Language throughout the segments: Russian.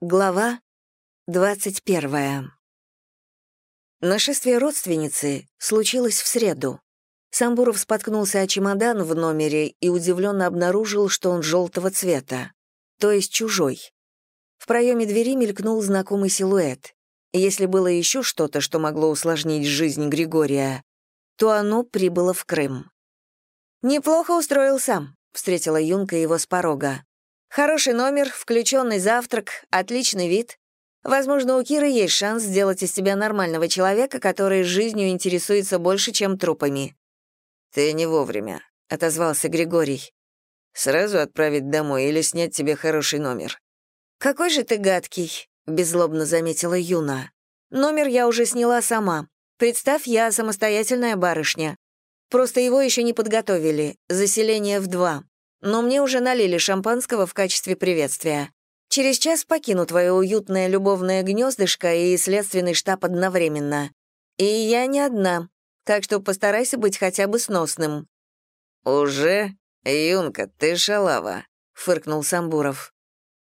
Глава 21. Нашествие родственницы случилось в среду. Самбуров споткнулся о чемодан в номере и удивленно обнаружил, что он желтого цвета, то есть чужой. В проеме двери мелькнул знакомый силуэт. Если было еще что-то, что могло усложнить жизнь Григория, то оно прибыло в Крым. «Неплохо устроился», — встретила Юнка его с порога. Хороший номер, включенный завтрак, отличный вид. Возможно, у Киры есть шанс сделать из себя нормального человека, который жизнью интересуется больше, чем трупами. «Ты не вовремя», — отозвался Григорий. «Сразу отправить домой или снять тебе хороший номер?» «Какой же ты гадкий», — беззлобно заметила Юна. «Номер я уже сняла сама. Представь, я самостоятельная барышня. Просто его еще не подготовили. Заселение в два но мне уже налили шампанского в качестве приветствия. Через час покину твое уютное любовное гнездышко и следственный штаб одновременно. И я не одна, так что постарайся быть хотя бы сносным». «Уже? Юнка, ты шалава», — фыркнул Самбуров.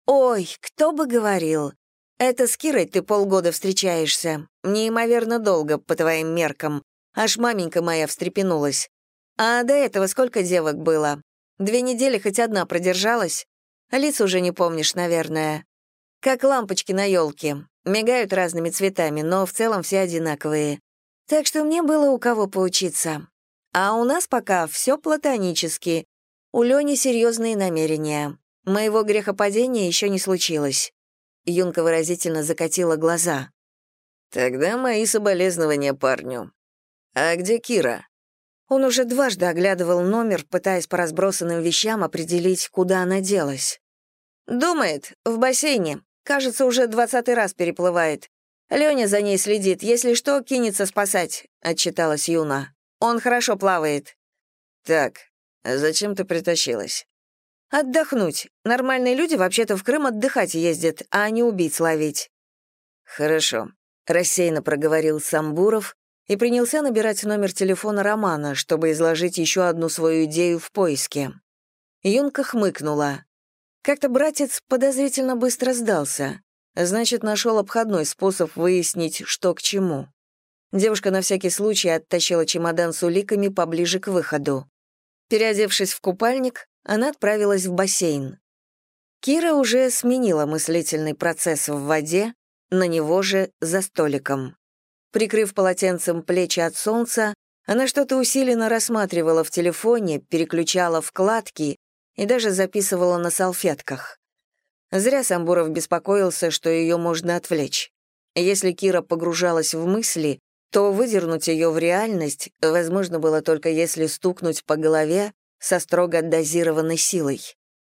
«Ой, кто бы говорил. Это с Кирой ты полгода встречаешься. Неимоверно долго, по твоим меркам. Аж маменька моя встрепенулась. А до этого сколько девок было? Две недели хоть одна продержалась. Лиц уже не помнишь, наверное. Как лампочки на елке. Мигают разными цветами, но в целом все одинаковые. Так что мне было у кого поучиться. А у нас пока все платонически. У Лёни серьезные намерения. Моего грехопадения еще не случилось. Юнка выразительно закатила глаза. «Тогда мои соболезнования парню. А где Кира?» Он уже дважды оглядывал номер, пытаясь по разбросанным вещам определить, куда она делась. «Думает, в бассейне. Кажется, уже двадцатый раз переплывает. Лёня за ней следит, если что, кинется спасать», — отчиталась Юна. «Он хорошо плавает». «Так, зачем ты притащилась?» «Отдохнуть. Нормальные люди вообще-то в Крым отдыхать ездят, а не убийц ловить». «Хорошо», — рассеянно проговорил Самбуров, и принялся набирать номер телефона Романа, чтобы изложить еще одну свою идею в поиске. Юнка хмыкнула. Как-то братец подозрительно быстро сдался. Значит, нашел обходной способ выяснить, что к чему. Девушка на всякий случай оттащила чемодан с уликами поближе к выходу. Переодевшись в купальник, она отправилась в бассейн. Кира уже сменила мыслительный процесс в воде, на него же за столиком. Прикрыв полотенцем плечи от солнца, она что-то усиленно рассматривала в телефоне, переключала вкладки и даже записывала на салфетках. Зря Самбуров беспокоился, что ее можно отвлечь. Если Кира погружалась в мысли, то выдернуть ее в реальность возможно было только если стукнуть по голове со строго дозированной силой,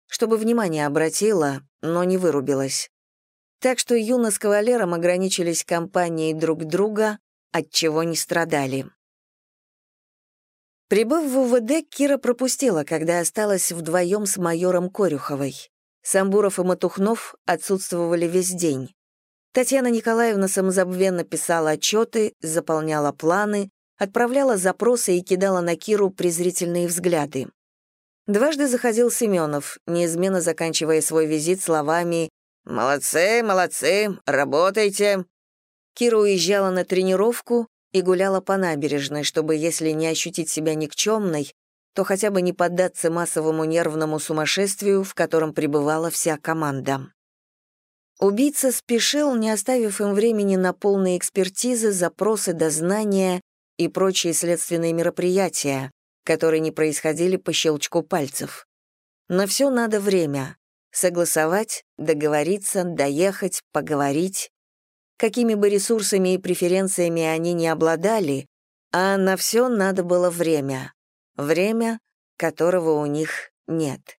чтобы внимание обратила, но не вырубилась так что Юна с кавалером ограничились компанией друг друга, от чего не страдали. Прибыв в УВД, Кира пропустила, когда осталась вдвоем с майором Корюховой. Самбуров и Матухнов отсутствовали весь день. Татьяна Николаевна самозабвенно писала отчеты, заполняла планы, отправляла запросы и кидала на Киру презрительные взгляды. Дважды заходил Семенов, неизменно заканчивая свой визит словами «Молодцы, молодцы, работайте!» Кира уезжала на тренировку и гуляла по набережной, чтобы, если не ощутить себя никчемной, то хотя бы не поддаться массовому нервному сумасшествию, в котором пребывала вся команда. Убийца спешил, не оставив им времени на полные экспертизы, запросы, дознания и прочие следственные мероприятия, которые не происходили по щелчку пальцев. На все надо время согласовать, договориться, доехать, поговорить. Какими бы ресурсами и преференциями они не обладали, а на все надо было время. Время, которого у них нет.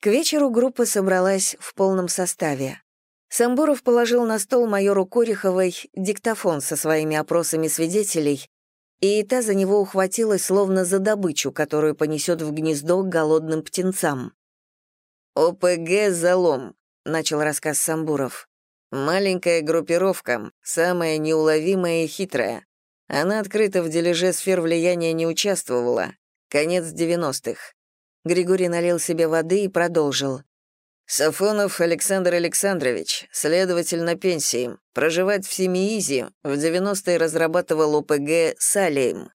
К вечеру группа собралась в полном составе. Самбуров положил на стол майору Кориховой диктофон со своими опросами свидетелей, и та за него ухватилась словно за добычу, которую понесет в гнездо голодным птенцам. «ОПГ «Залом», — начал рассказ Самбуров. «Маленькая группировка, самая неуловимая и хитрая. Она открыто в дележе сфер влияния не участвовала. Конец девяностых. Григорий налил себе воды и продолжил. Сафонов Александр Александрович, следователь на пенсии, проживать в Семиизе, в 90-е разрабатывал ОПГ «Салейм».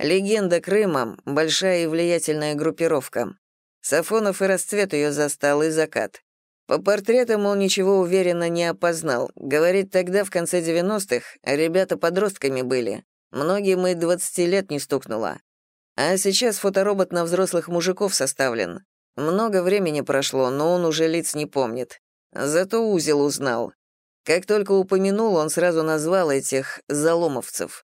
Легенда Крыма — большая и влиятельная группировка. Сафонов и расцвет ее застал, и закат. По портретам он ничего уверенно не опознал. Говорит, тогда, в конце 90-х, ребята подростками были. Многим и 20 лет не стукнуло. А сейчас фоторобот на взрослых мужиков составлен. Много времени прошло, но он уже лиц не помнит. Зато узел узнал. Как только упомянул, он сразу назвал этих «заломовцев».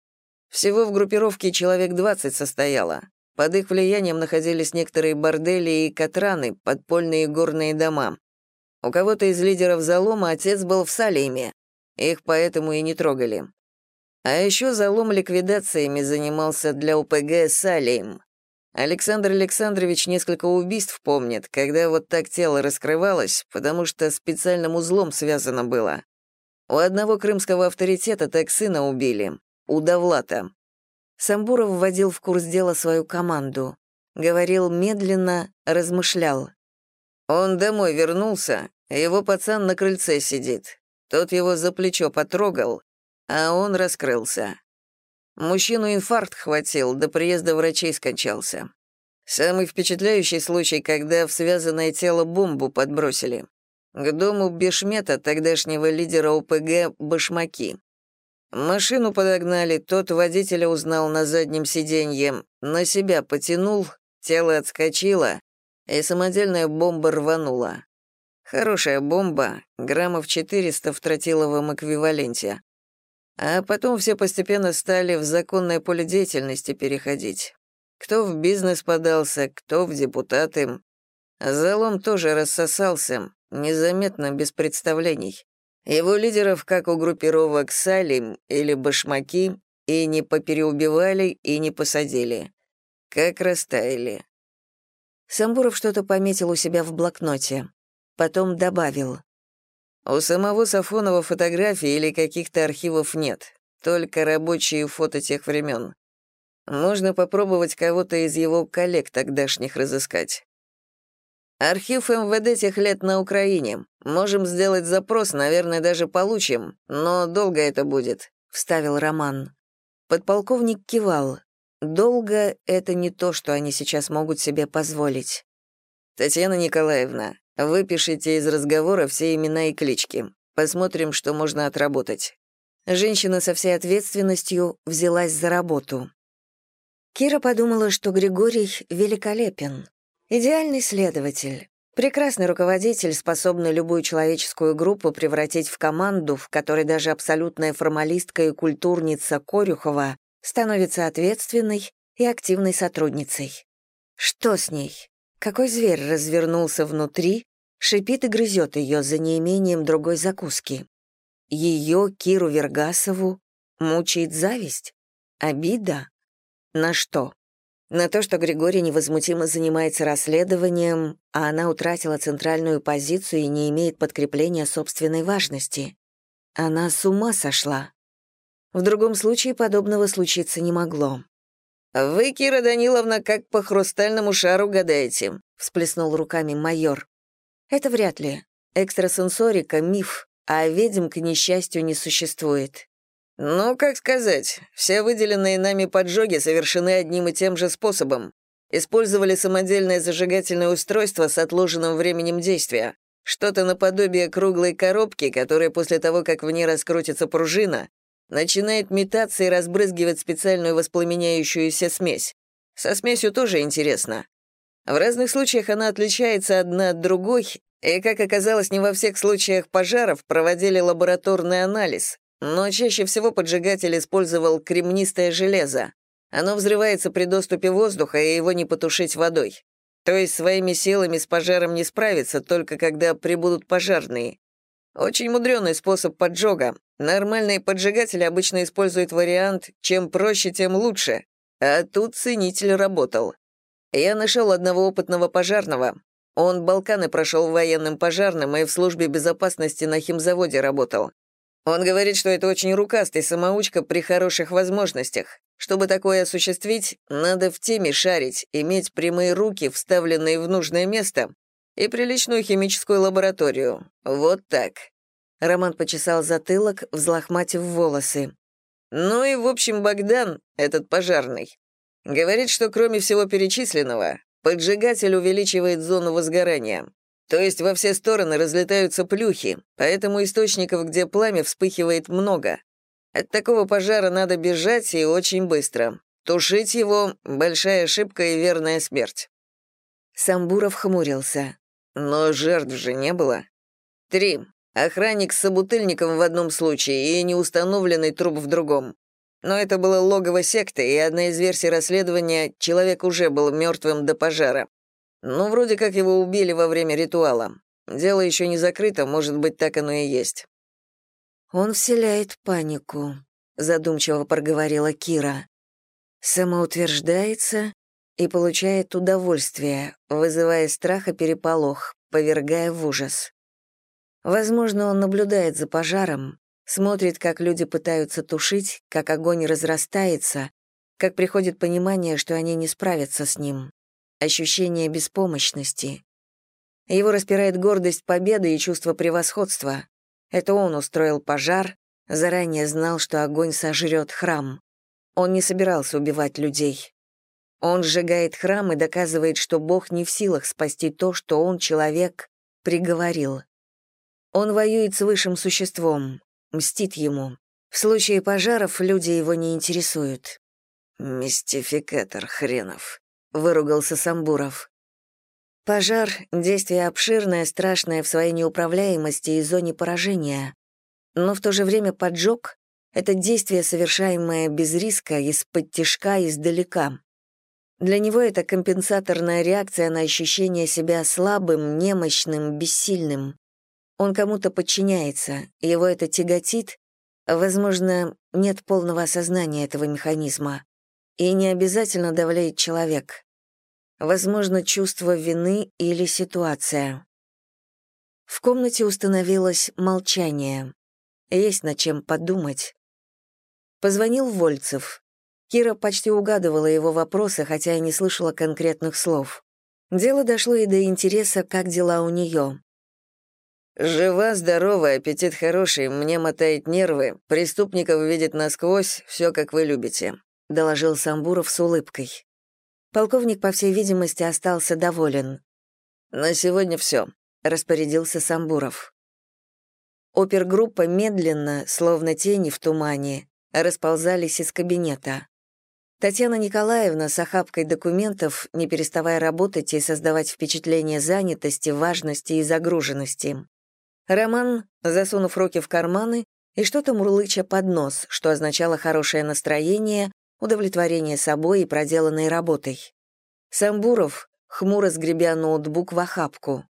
Всего в группировке человек 20 состояло. Под их влиянием находились некоторые бордели и катраны, подпольные горные дома. У кого-то из лидеров залома отец был в Салеме. Их поэтому и не трогали. А еще залом ликвидациями занимался для УПГ Салейм. Александр Александрович несколько убийств помнит, когда вот так тело раскрывалось, потому что специальным узлом связано было. У одного крымского авторитета так сына убили, у Давлата. Самбуров вводил в курс дела свою команду. Говорил медленно, размышлял. Он домой вернулся, его пацан на крыльце сидит. Тот его за плечо потрогал, а он раскрылся. Мужчину инфаркт хватил, до приезда врачей скончался. Самый впечатляющий случай, когда в связанное тело бомбу подбросили. К дому Бешмета, тогдашнего лидера ОПГ, башмаки. Машину подогнали, тот водителя узнал на заднем сиденье, на себя потянул, тело отскочило, и самодельная бомба рванула. Хорошая бомба, граммов 400 в тротиловом эквиваленте. А потом все постепенно стали в законное поле деятельности переходить. Кто в бизнес подался, кто в депутаты. Залом тоже рассосался, незаметно, без представлений. Его лидеров, как у группировок Салим или Башмаки, и не попереубивали, и не посадили. Как растаяли. Самбуров что-то пометил у себя в блокноте. Потом добавил. «У самого Сафонова фотографий или каких-то архивов нет, только рабочие фото тех времен. Можно попробовать кого-то из его коллег тогдашних разыскать. Архив МВД тех лет на Украине. Можем сделать запрос, наверное, даже получим, но долго это будет», — вставил Роман. Подполковник кивал. «Долго — это не то, что они сейчас могут себе позволить». «Татьяна Николаевна, Выпишите из разговора все имена и клички. Посмотрим, что можно отработать». Женщина со всей ответственностью взялась за работу. Кира подумала, что Григорий великолепен. Идеальный следователь, прекрасный руководитель, способный любую человеческую группу превратить в команду, в которой даже абсолютная формалистка и культурница Корюхова становится ответственной и активной сотрудницей. Что с ней? Какой зверь развернулся внутри, шипит и грызет ее за неимением другой закуски. Ее, Киру Вергасову, мучает зависть? Обида? На что? На то, что Григорий невозмутимо занимается расследованием, а она утратила центральную позицию и не имеет подкрепления собственной важности. Она с ума сошла. В другом случае подобного случиться не могло. «Вы, Кира Даниловна, как по хрустальному шару гадаете», — всплеснул руками майор. «Это вряд ли. Экстрасенсорика — миф, а ведьм, к несчастью, не существует». «Ну, как сказать, все выделенные нами поджоги совершены одним и тем же способом. Использовали самодельное зажигательное устройство с отложенным временем действия. Что-то наподобие круглой коробки, которая после того, как в ней раскрутится пружина, начинает метаться и разбрызгивать специальную воспламеняющуюся смесь. Со смесью тоже интересно. В разных случаях она отличается одна от другой, и, как оказалось, не во всех случаях пожаров проводили лабораторный анализ, но чаще всего поджигатель использовал кремнистое железо. Оно взрывается при доступе воздуха, и его не потушить водой. То есть своими силами с пожаром не справиться, только когда прибудут пожарные. Очень мудреный способ поджога. Нормальные поджигатели обычно используют вариант «чем проще, тем лучше», а тут ценитель работал. Я нашел одного опытного пожарного. Он Балканы прошел военным пожарным и в службе безопасности на химзаводе работал. Он говорит, что это очень рукастый самоучка при хороших возможностях. Чтобы такое осуществить, надо в теме шарить, иметь прямые руки, вставленные в нужное место, и приличную химическую лабораторию. Вот так». Роман почесал затылок, взлохматив волосы. «Ну и, в общем, Богдан, этот пожарный, говорит, что кроме всего перечисленного, поджигатель увеличивает зону возгорания. То есть во все стороны разлетаются плюхи, поэтому источников, где пламя вспыхивает много. От такого пожара надо бежать и очень быстро. Тушить его — большая ошибка и верная смерть. Самбуров хмурился. Но жертв же не было. Три. Охранник с собутыльником в одном случае и неустановленный труп в другом. Но это было логово секты, и одна из версий расследования — человек уже был мертвым до пожара. Ну, вроде как его убили во время ритуала. Дело еще не закрыто, может быть, так оно и есть. «Он вселяет панику», — задумчиво проговорила Кира. «Самоутверждается и получает удовольствие, вызывая страх и переполох, повергая в ужас. Возможно, он наблюдает за пожаром, смотрит, как люди пытаются тушить, как огонь разрастается, как приходит понимание, что они не справятся с ним ощущение беспомощности. Его распирает гордость победы и чувство превосходства. Это он устроил пожар, заранее знал, что огонь сожрет храм. Он не собирался убивать людей. Он сжигает храм и доказывает, что Бог не в силах спасти то, что он, человек, приговорил. Он воюет с высшим существом, мстит ему. В случае пожаров люди его не интересуют. «Мистификатор хренов», выругался Самбуров. Пожар — действие обширное, страшное в своей неуправляемости и зоне поражения. Но в то же время поджог — это действие, совершаемое без риска, из-под тяжка, издалека. Для него это компенсаторная реакция на ощущение себя слабым, немощным, бессильным. Он кому-то подчиняется, его это тяготит, возможно, нет полного осознания этого механизма. И не обязательно давляет человек. Возможно, чувство вины или ситуация. В комнате установилось молчание. Есть над чем подумать. Позвонил Вольцев. Кира почти угадывала его вопросы, хотя и не слышала конкретных слов. Дело дошло и до интереса, как дела у нее. «Жива, здорова, аппетит хороший, мне мотает нервы, преступников видит насквозь, все как вы любите доложил Самбуров с улыбкой. Полковник, по всей видимости, остался доволен. «На сегодня все», — распорядился Самбуров. Опергруппа медленно, словно тени в тумане, расползались из кабинета. Татьяна Николаевна с охапкой документов, не переставая работать и создавать впечатление занятости, важности и загруженности. Роман, засунув руки в карманы и что-то мурлыча под нос, что означало хорошее настроение, удовлетворение собой и проделанной работой. Самбуров, хмуро сгребя ноутбук в охапку.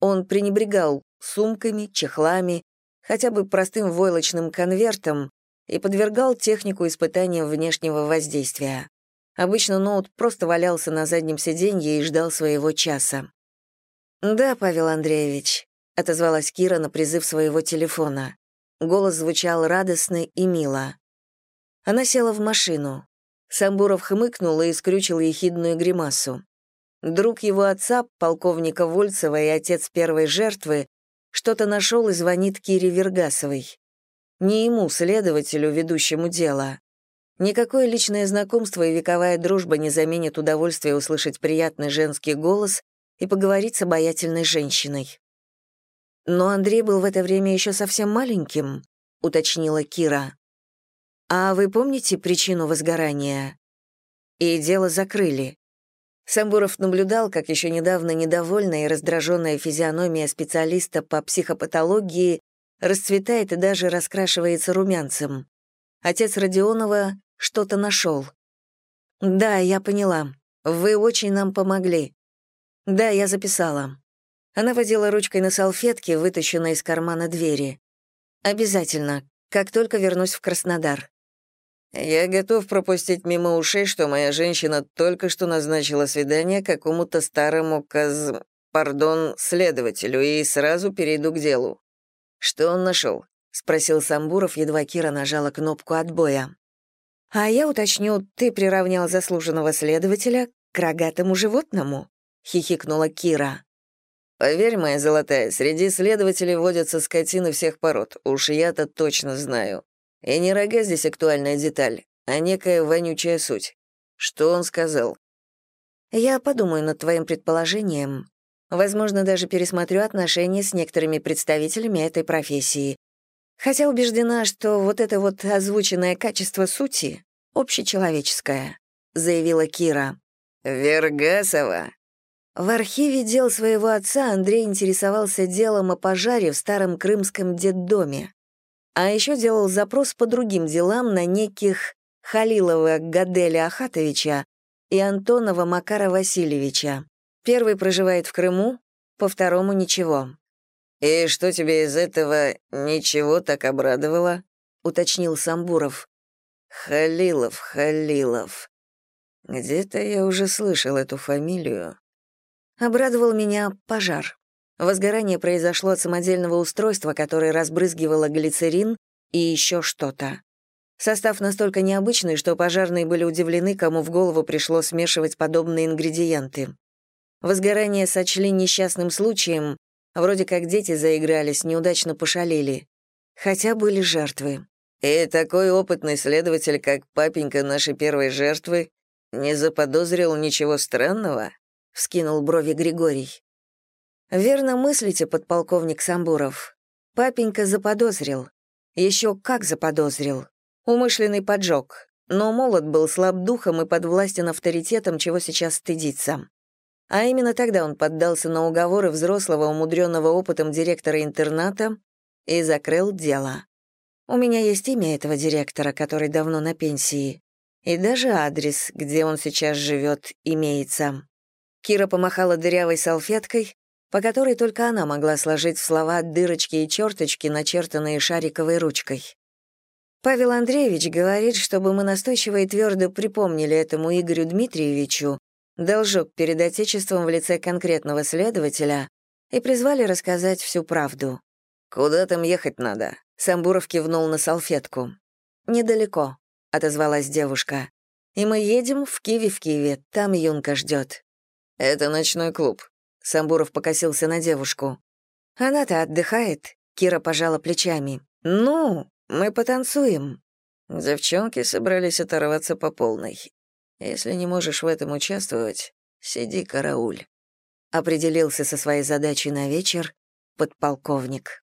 Он пренебрегал сумками, чехлами, хотя бы простым войлочным конвертом и подвергал технику испытаниям внешнего воздействия. Обычно ноут просто валялся на заднем сиденье и ждал своего часа. «Да, Павел Андреевич», — отозвалась Кира на призыв своего телефона. Голос звучал радостно и мило. Она села в машину. Самбуров хмыкнул и скрючил ехидную гримасу. Друг его отца, полковника Вольцева и отец первой жертвы, что-то нашел и звонит Кире Вергасовой. Не ему, следователю, ведущему дело. Никакое личное знакомство и вековая дружба не заменят удовольствие услышать приятный женский голос и поговорить с обаятельной женщиной. Но Андрей был в это время еще совсем маленьким, уточнила Кира. «А вы помните причину возгорания?» И дело закрыли. Самбуров наблюдал, как еще недавно недовольная и раздраженная физиономия специалиста по психопатологии расцветает и даже раскрашивается румянцем. Отец Родионова что-то нашел. «Да, я поняла. Вы очень нам помогли. Да, я записала». Она водила ручкой на салфетке, вытащенной из кармана двери. «Обязательно, как только вернусь в Краснодар». Я готов пропустить мимо ушей, что моя женщина только что назначила свидание какому-то старому каз... пардон, следователю, и сразу перейду к делу. Что он нашел? спросил Самбуров, едва Кира нажала кнопку отбоя. А я уточню, ты приравнял заслуженного следователя к рогатому животному? хихикнула Кира. Поверь, моя золотая, среди следователей водятся скотины всех пород, уж я-то точно знаю. И не рога здесь актуальная деталь, а некая вонючая суть. Что он сказал? Я подумаю над твоим предположением. Возможно, даже пересмотрю отношения с некоторыми представителями этой профессии. Хотя убеждена, что вот это вот озвученное качество сути общечеловеческое, заявила Кира. Вергасова, в архиве дел своего отца Андрей интересовался делом о пожаре в старом крымском детдоме. А еще делал запрос по другим делам на неких Халилова Гаделя Ахатовича и Антонова Макара Васильевича. Первый проживает в Крыму, по второму — ничего. «И что тебе из этого ничего так обрадовало?» — уточнил Самбуров. «Халилов, Халилов. Где-то я уже слышал эту фамилию». Обрадовал меня пожар. Возгорание произошло от самодельного устройства, которое разбрызгивало глицерин и еще что-то. Состав настолько необычный, что пожарные были удивлены, кому в голову пришло смешивать подобные ингредиенты. Возгорание сочли несчастным случаем, вроде как дети заигрались, неудачно пошалили. Хотя были жертвы. И такой опытный следователь, как папенька нашей первой жертвы, не заподозрил ничего странного? — вскинул брови Григорий. «Верно мыслите, подполковник Самбуров. Папенька заподозрил. Еще как заподозрил. Умышленный поджог. Но молод был слаб духом и подвластен авторитетом, чего сейчас стыдится. А именно тогда он поддался на уговоры взрослого, умудренного опытом директора интерната и закрыл дело. У меня есть имя этого директора, который давно на пенсии, и даже адрес, где он сейчас живет, имеется. Кира помахала дырявой салфеткой, по которой только она могла сложить в слова дырочки и черточки, начертанные шариковой ручкой. Павел Андреевич говорит, чтобы мы настойчиво и твердо припомнили этому Игорю Дмитриевичу должок перед Отечеством в лице конкретного следователя и призвали рассказать всю правду. «Куда там ехать надо?» Самбуров кивнул на салфетку. «Недалеко», — отозвалась девушка. «И мы едем в Киви в Киеве, там Юнка ждет. «Это ночной клуб», — Самбуров покосился на девушку. «Она-то отдыхает», — Кира пожала плечами. «Ну, мы потанцуем». Девчонки собрались оторваться по полной. Если не можешь в этом участвовать, сиди карауль. Определился со своей задачей на вечер подполковник.